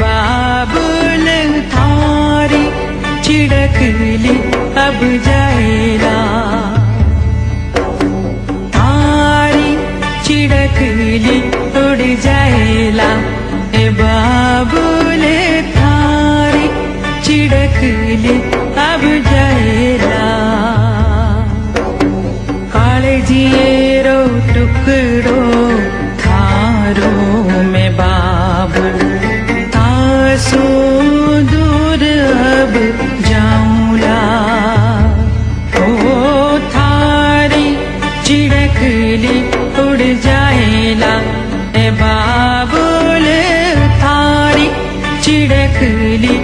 बाबुल थारी छिड़कली अब जाएला थारी छिड़कली उड़ ए बाबुल थारी छिड़कली अब जाएला मे में बाब। जाला दूर अब जाऊला। ओ थारी चिड़कली उड़ जाएला। ए बाबुल थारी चिड़कली